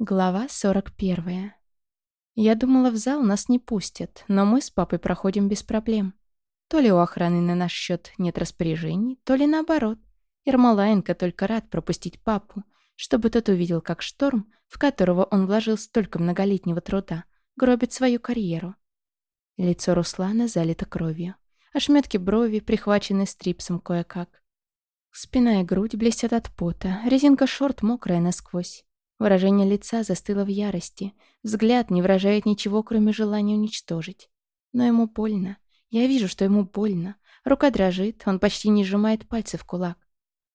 Глава 41. Я думала, в зал нас не пустят, но мы с папой проходим без проблем. То ли у охраны на наш счет нет распоряжений, то ли наоборот. Ермолаенко только рад пропустить папу, чтобы тот увидел, как шторм, в которого он вложил столько многолетнего труда, гробит свою карьеру. Лицо Руслана залито кровью. Ошметки брови, прихвачены стрипсом кое-как. Спина и грудь блестят от пота, резинка шорт мокрая насквозь. Выражение лица застыло в ярости. Взгляд не выражает ничего, кроме желания уничтожить. Но ему больно. Я вижу, что ему больно. Рука дрожит, он почти не сжимает пальцы в кулак.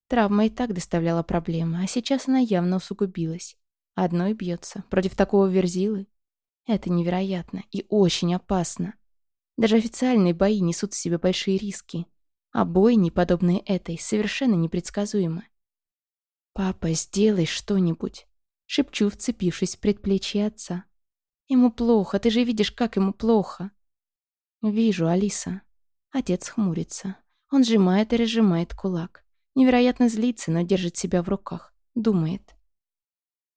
Травма и так доставляла проблемы, а сейчас она явно усугубилась. Одной бьется против такого верзилы. Это невероятно и очень опасно. Даже официальные бои несут в себе большие риски. А бойни, подобные этой, совершенно непредсказуемы. «Папа, сделай что-нибудь!» Шепчу, вцепившись в предплечье отца. «Ему плохо, ты же видишь, как ему плохо!» «Вижу, Алиса». Отец хмурится. Он сжимает и разжимает кулак. Невероятно злится, но держит себя в руках. Думает.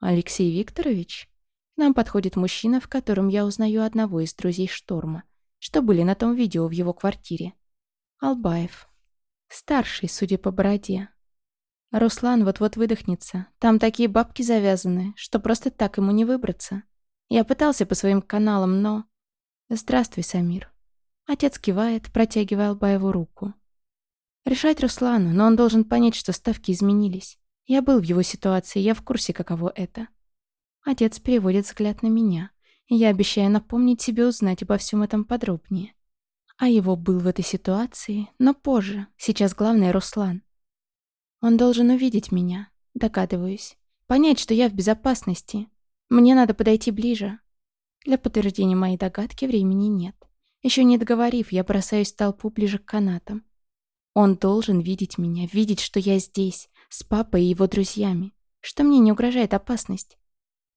«Алексей Викторович?» К нам подходит мужчина, в котором я узнаю одного из друзей Шторма, что были на том видео в его квартире. Албаев. Старший, судя по бороде. Руслан вот-вот выдохнется. Там такие бабки завязаны, что просто так ему не выбраться. Я пытался по своим каналам, но... Здравствуй, Самир. Отец кивает, протягивая Албаеву руку. Решать Руслану, но он должен понять, что ставки изменились. Я был в его ситуации, я в курсе, каково это. Отец переводит взгляд на меня, я обещаю напомнить себе узнать обо всем этом подробнее. А его был в этой ситуации, но позже. Сейчас главное Руслан. Он должен увидеть меня, догадываюсь. Понять, что я в безопасности. Мне надо подойти ближе. Для подтверждения моей догадки времени нет. Еще не договорив, я бросаюсь в толпу ближе к канатам. Он должен видеть меня, видеть, что я здесь, с папой и его друзьями, что мне не угрожает опасность.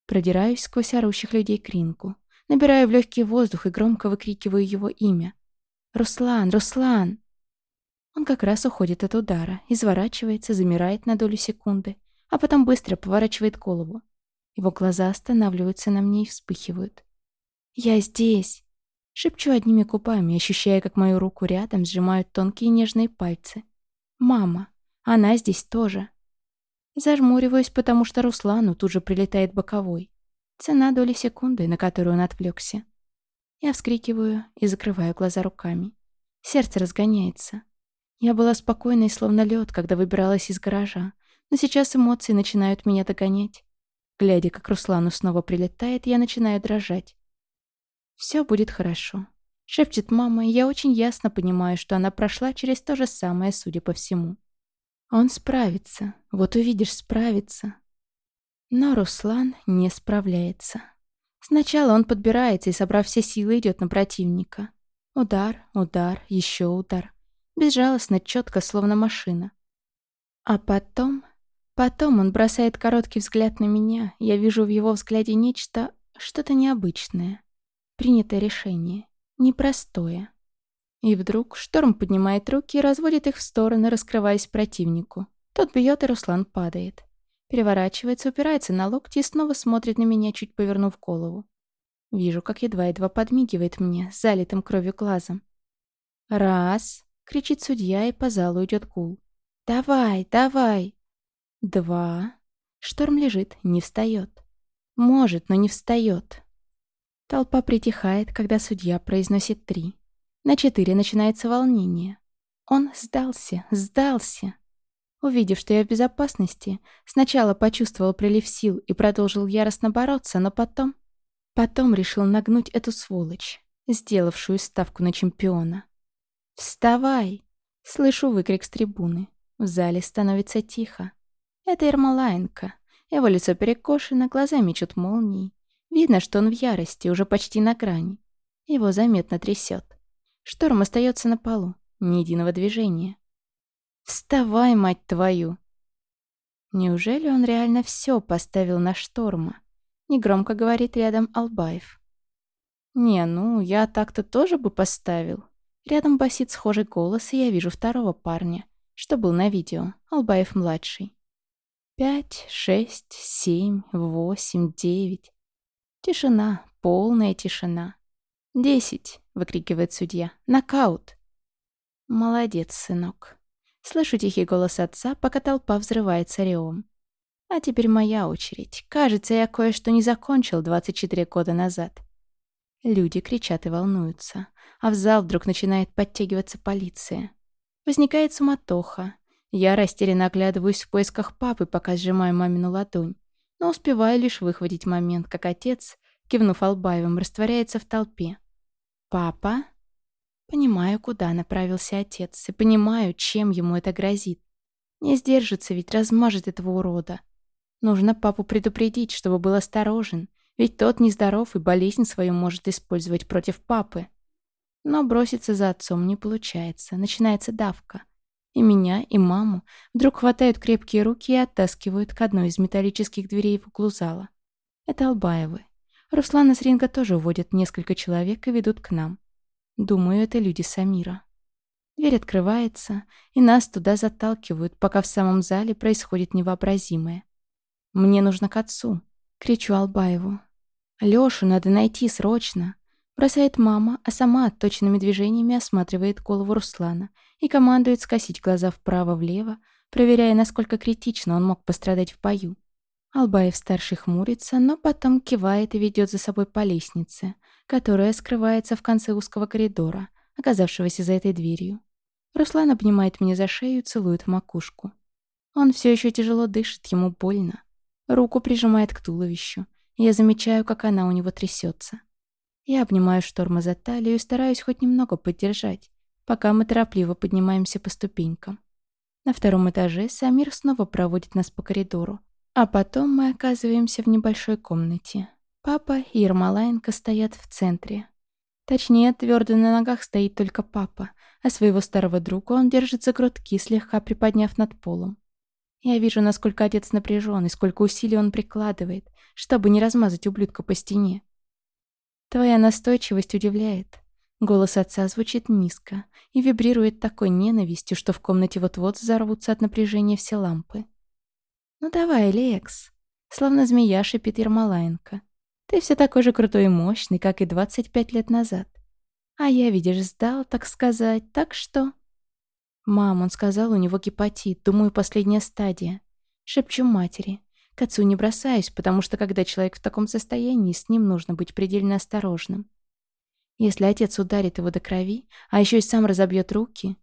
Продираюсь сквозь орущих людей к ринку, набираю в легкий воздух и громко выкрикиваю его имя. «Руслан! Руслан!» Он как раз уходит от удара, изворачивается, замирает на долю секунды, а потом быстро поворачивает голову. Его глаза останавливаются на мне и вспыхивают. «Я здесь!» Шепчу одними губами, ощущая, как мою руку рядом сжимают тонкие нежные пальцы. «Мама! Она здесь тоже!» Зажмуриваюсь, потому что Руслану тут же прилетает боковой. Цена доли секунды, на которую он отвлекся. Я вскрикиваю и закрываю глаза руками. Сердце разгоняется. Я была спокойной, словно лед, когда выбиралась из гаража, но сейчас эмоции начинают меня догонять. Глядя, как Руслану снова прилетает, я начинаю дрожать. «Все будет хорошо», — шепчет мама, и я очень ясно понимаю, что она прошла через то же самое, судя по всему. Он справится, вот увидишь, справится. Но Руслан не справляется. Сначала он подбирается и, собрав все силы, идет на противника. Удар, удар, еще удар безжалостно, четко, словно машина. А потом... Потом он бросает короткий взгляд на меня. Я вижу в его взгляде нечто... что-то необычное. Принятое решение. Непростое. И вдруг шторм поднимает руки и разводит их в стороны, раскрываясь противнику. Тот бьет, и Руслан падает. Переворачивается, упирается на локти и снова смотрит на меня, чуть повернув голову. Вижу, как едва-едва подмигивает мне, залитым кровью глазом. Раз кричит судья, и по залу идет гул. «Давай, давай!» Два. Шторм лежит, не встает. Может, но не встает. Толпа притихает, когда судья произносит три. На четыре начинается волнение. Он сдался, сдался. Увидев, что я в безопасности, сначала почувствовал прилив сил и продолжил яростно бороться, но потом... Потом решил нагнуть эту сволочь, сделавшую ставку на чемпиона. «Вставай!» Слышу выкрик с трибуны. В зале становится тихо. Это Ермолаенко. Его лицо перекошено, глаза мечут молнией. Видно, что он в ярости, уже почти на грани. Его заметно трясет. Шторм остается на полу. Ни единого движения. «Вставай, мать твою!» Неужели он реально все поставил на шторма? Негромко говорит рядом Албаев. «Не, ну, я так-то тоже бы поставил. Рядом басит схожий голос, и я вижу второго парня, что был на видео, Албаев-младший. Пять, шесть, семь, восемь, девять. Тишина, полная тишина. «Десять!» — выкрикивает судья. «Нокаут!» «Молодец, сынок!» Слышу тихий голос отца, пока толпа взрывается ревом. А теперь моя очередь. Кажется, я кое-что не закончил 24 года назад. Люди кричат и волнуются, а в зал вдруг начинает подтягиваться полиция. Возникает суматоха. Я растерянно оглядываюсь в поисках папы, пока сжимаю мамину ладонь, но успеваю лишь выхватить момент, как отец, кивнув Албаевым, растворяется в толпе. «Папа?» Понимаю, куда направился отец, и понимаю, чем ему это грозит. Не сдержится, ведь размажет этого урода. Нужно папу предупредить, чтобы был осторожен, ведь тот нездоров и болезнь свою может использовать против папы. Но броситься за отцом не получается, начинается давка. И меня, и маму вдруг хватают крепкие руки и оттаскивают к одной из металлических дверей в углу зала. Это Албаевы. Руслана с ринга тоже уводят несколько человек и ведут к нам. Думаю, это люди Самира. Дверь открывается, и нас туда заталкивают, пока в самом зале происходит невообразимое. «Мне нужно к отцу!» — кричу Албаеву. «Лёшу надо найти срочно!» Бросает мама, а сама отточенными движениями осматривает голову Руслана и командует скосить глаза вправо-влево, проверяя, насколько критично он мог пострадать в бою. Албаев-старший хмурится, но потом кивает и ведет за собой по лестнице, которая скрывается в конце узкого коридора, оказавшегося за этой дверью. Руслан обнимает меня за шею и целует в макушку. Он все еще тяжело дышит, ему больно. Руку прижимает к туловищу. Я замечаю, как она у него трясется. Я обнимаю шторма за талию и стараюсь хоть немного поддержать, пока мы торопливо поднимаемся по ступенькам. На втором этаже Самир снова проводит нас по коридору, а потом мы оказываемся в небольшой комнате. Папа и Ермолаенко стоят в центре. Точнее, твердо на ногах стоит только папа, а своего старого друга он держит за грудки, слегка приподняв над полом. Я вижу, насколько отец напряжен и сколько усилий он прикладывает, чтобы не размазать ублюдка по стене. Твоя настойчивость удивляет. Голос отца звучит низко и вибрирует такой ненавистью, что в комнате вот-вот взорвутся от напряжения все лампы. «Ну давай, Лекс!» Словно змея шипит Ермолаенко. «Ты все такой же крутой и мощный, как и 25 лет назад. А я, видишь, сдал, так сказать, так что...» «Мам, он сказал, у него гепатит, думаю, последняя стадия». Шепчу матери. К отцу не бросаюсь, потому что когда человек в таком состоянии, с ним нужно быть предельно осторожным. Если отец ударит его до крови, а еще и сам разобьет руки...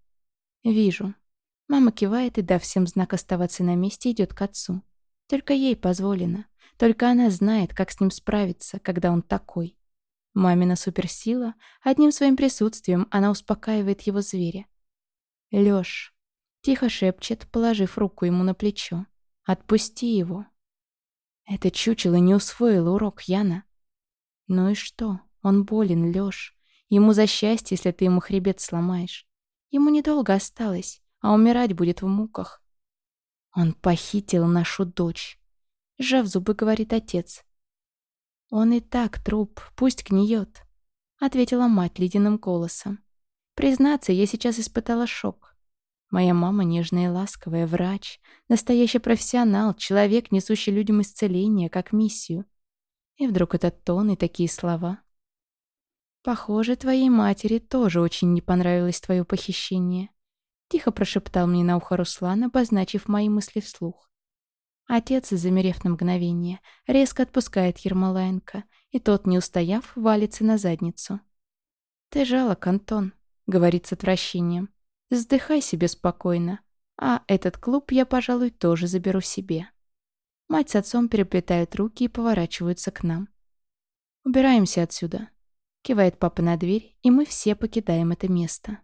Вижу. Мама кивает и, дав всем знак оставаться на месте, идет к отцу. Только ей позволено. Только она знает, как с ним справиться, когда он такой. Мамина суперсила, одним своим присутствием она успокаивает его зверя. «Лёш», — тихо шепчет, положив руку ему на плечо, — «отпусти его». Это чучело не усвоило урок, Яна. Ну и что? Он болен, Лёш. Ему за счастье, если ты ему хребет сломаешь. Ему недолго осталось, а умирать будет в муках. Он похитил нашу дочь. Сжав зубы, говорит отец. Он и так труп, пусть гниет. Ответила мать ледяным голосом. Признаться, я сейчас испытала шок. Моя мама нежная и ласковая, врач, настоящий профессионал, человек, несущий людям исцеление, как миссию. И вдруг этот тон и такие слова. «Похоже, твоей матери тоже очень не понравилось твое похищение», тихо прошептал мне на ухо Руслан, обозначив мои мысли вслух. Отец, замерев на мгновение, резко отпускает Ермолаенко, и тот, не устояв, валится на задницу. «Ты жалок, Антон», — говорит с отвращением. Вздыхай себе спокойно. А этот клуб я, пожалуй, тоже заберу себе. Мать с отцом переплетают руки и поворачиваются к нам. «Убираемся отсюда», — кивает папа на дверь, и мы все покидаем это место.